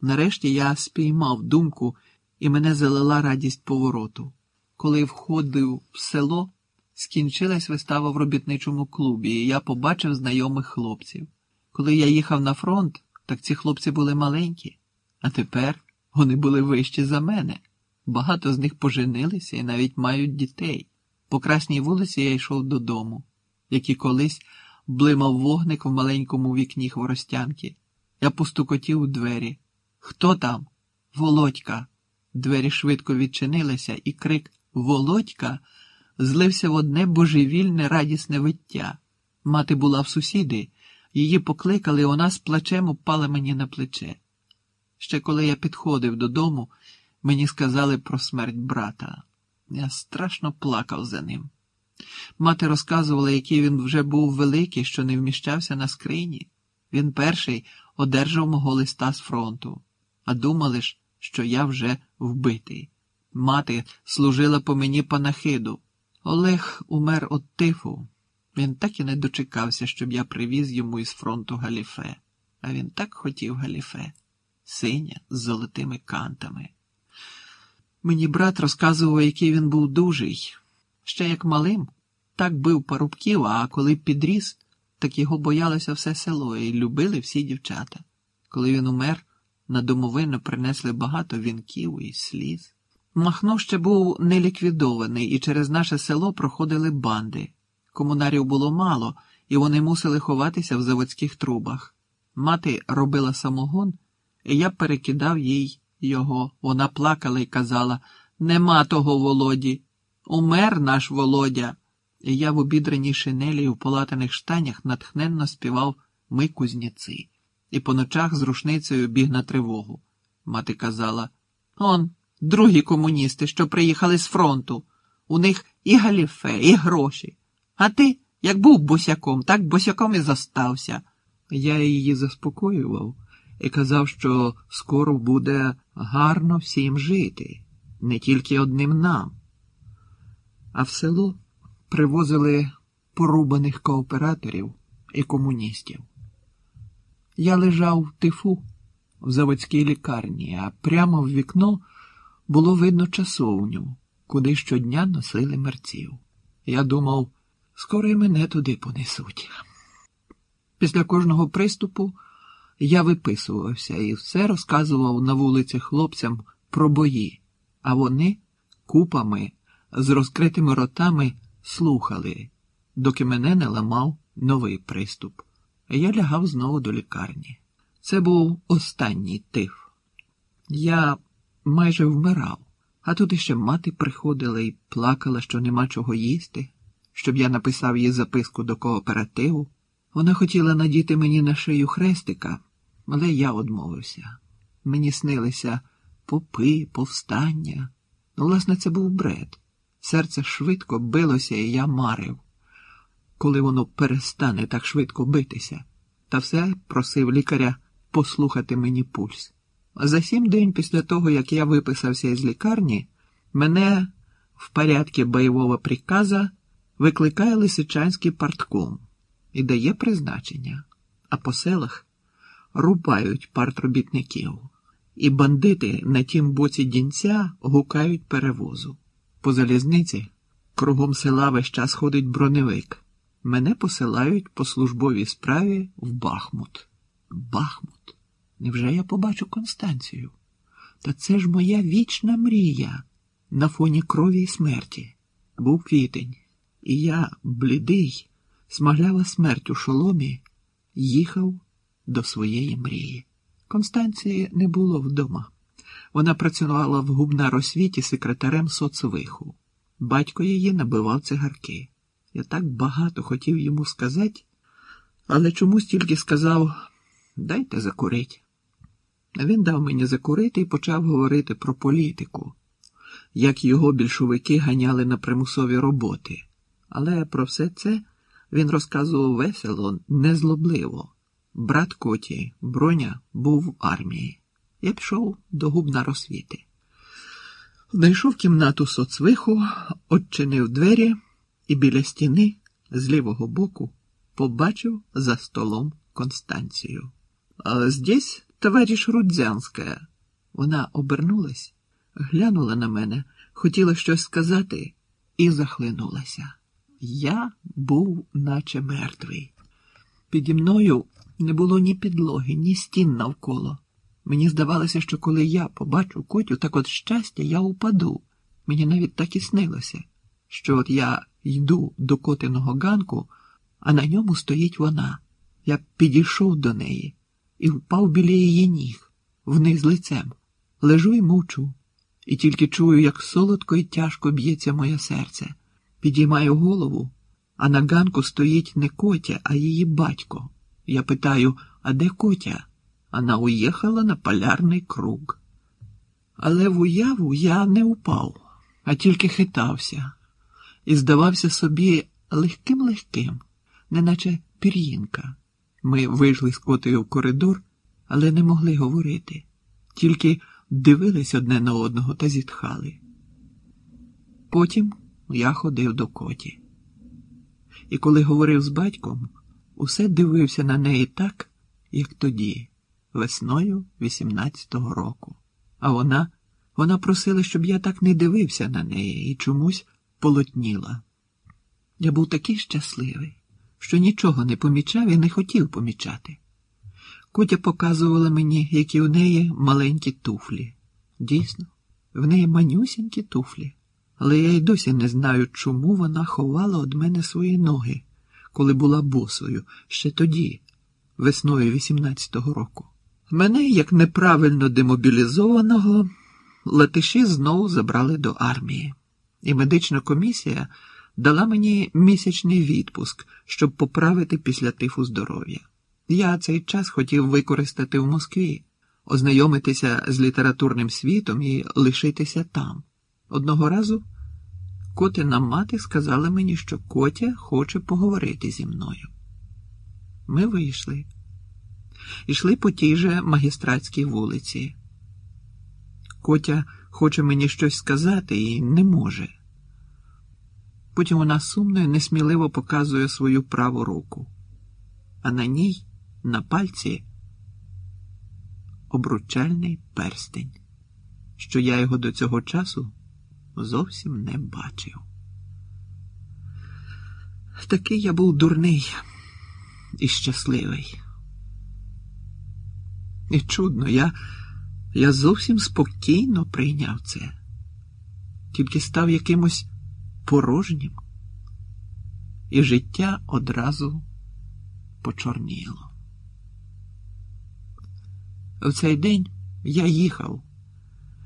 Нарешті я спіймав думку, і мене залила радість повороту. Коли входив в село, скінчилась вистава в робітничому клубі, і я побачив знайомих хлопців. Коли я їхав на фронт, так ці хлопці були маленькі, а тепер вони були вищі за мене. Багато з них поженилися і навіть мають дітей. По красній вулиці я йшов додому, як і колись блимав вогник в маленькому вікні хворостянки. Я постукотів у двері. Хто там? Володька. Двері швидко відчинилися, і крик Володька злився в одне божевільне радісне виття. Мати була в сусіди, її покликали, вона з плачем упала мені на плече. Ще коли я підходив додому, мені сказали про смерть брата. Я страшно плакав за ним. Мати розказувала, який він вже був великий, що не вміщався на скрині. Він перший одержав мого листа з фронту, а думали ж, що я вже вбитий. Мати служила по мені панахиду. Олег умер від тифу. Він так і не дочекався, щоб я привіз йому із фронту галіфе. А він так хотів галіфе, синя з золотими кантами. Мені брат розказував, який він був дужий. Ще як малим, так бив парубків, а коли підріс, так його боялося все село і любили всі дівчата. Коли він умер, на домовину принесли багато вінків і сліз. Махно ще був не ліквідований, і через наше село проходили банди. Комунарів було мало, і вони мусили ховатися в заводських трубах. Мати робила самогон, і я перекидав їй його. Вона плакала і казала Нема того Володі. Умер наш Володя. І я в обідраній шинелі і в полатаних штанях натхненно співав Ми кузніці. І по ночах з рушницею біг на тривогу. Мати казала Он, другі комуністи, що приїхали з фронту. У них і галіфе, і гроші. А ти, як був босяком, так босяком і зостався. Я її заспокоював і казав, що скоро буде гарно всім жити, не тільки одним нам. А в село привозили порубаних кооператорів і комуністів. Я лежав в тифу в заводській лікарні, а прямо в вікно було видно часовню, куди щодня носили мерців. Я думав, скоро й мене туди понесуть. Після кожного приступу я виписувався і все розказував на вулиці хлопцям про бої, а вони купами з розкритими ротами слухали, доки мене не ламав новий приступ. Я лягав знову до лікарні. Це був останній тиф. Я майже вмирав, а тут іще мати приходила і плакала, що нема чого їсти, щоб я написав їй записку до кооперативу. Вона хотіла надіти мені на шию хрестика, але я одмовився. Мені снилися попи, повстання. Ну, власне, це був бред. Серце швидко билося, і я марив, коли воно перестане так швидко битися, та все просив лікаря послухати мені пульс. За сім день після того, як я виписався із лікарні, мене в порядку бойового приказа викликає Лисичанський партком і дає призначення, а по селах рубають партробітників, і бандити на тім боці дінця гукають перевозу. По залізниці кругом села весь час ходить броневик. Мене посилають по службовій справі в Бахмут. Бахмут. Невже я побачу Констанцію? Та це ж моя вічна мрія на фоні крові і смерті. Був квітень, і я, блідий, смаглява смерть у шоломі, їхав до своєї мрії. Констанції не було вдома. Вона працювала в губнаросвіті секретарем соцвиху. Батько її набивав цигарки. Я так багато хотів йому сказати, але чомусь тільки сказав дайте закурить. Він дав мені закурити і почав говорити про політику, як його більшовики ганяли на примусові роботи. Але про все це він розказував весело, незлобливо. Брат Коті, броня, був в армії. Я пішов до губна розсвіти. Знайшов кімнату соцвиху, odчинив двері і біля стіни з лівого боку побачив за столом Констанцію. Здесь товариш Рудзянська. Вона обернулась, глянула на мене, хотіла щось сказати і захлинулася. Я був, наче мертвий. Піді мною не було ні підлоги, ні стін навколо. Мені здавалося, що коли я побачу котю, так от щастя, я упаду. Мені навіть так і снилося, що от я йду до котиного ганку, а на ньому стоїть вона. Я підійшов до неї і впав біля її ніг, вниз лицем. Лежу і мовчу, і тільки чую, як солодко і тяжко б'ється моє серце. Підіймаю голову, а на ганку стоїть не котя, а її батько. Я питаю, а де котя? Вона уїхала на полярний круг. Але в уяву я не упав, а тільки хитався і здавався собі легким-легким, неначе пір'їнка. Ми вийшли з котою в коридор, але не могли говорити, тільки дивились одне на одного та зітхали. Потім я ходив до коті. І коли говорив з батьком, усе дивився на неї так, як тоді, весною 18-го року. А вона, вона просила, щоб я так не дивився на неї і чомусь полотніла. Я був такий щасливий, що нічого не помічав і не хотів помічати. Котя показувала мені, які у неї маленькі туфлі. Дійсно, в неї манюсінькі туфлі, але я й досі не знаю, чому вона ховала від мене свої ноги, коли була босою, ще тоді, весною 18-го року. Мене, як неправильно демобілізованого, латиші знову забрали до армії, і медична комісія дала мені місячний відпуск, щоб поправити після тифу здоров'я. Я цей час хотів використати в Москві, ознайомитися з літературним світом і лишитися там. Одного разу котина мати сказала мені, що Котя хоче поговорити зі мною. Ми вийшли, йшли по тій же магістратській вулиці. Котя хоче мені щось сказати і не може. Потім вона сумно і несміливо показує свою праву руку, а на ній, на пальці, обручальний перстень, що я його до цього часу зовсім не бачив. Такий я був дурний і щасливий. І чудно, я, я зовсім спокійно прийняв це, тільки став якимось порожнім, і життя одразу почорніло. В цей день я їхав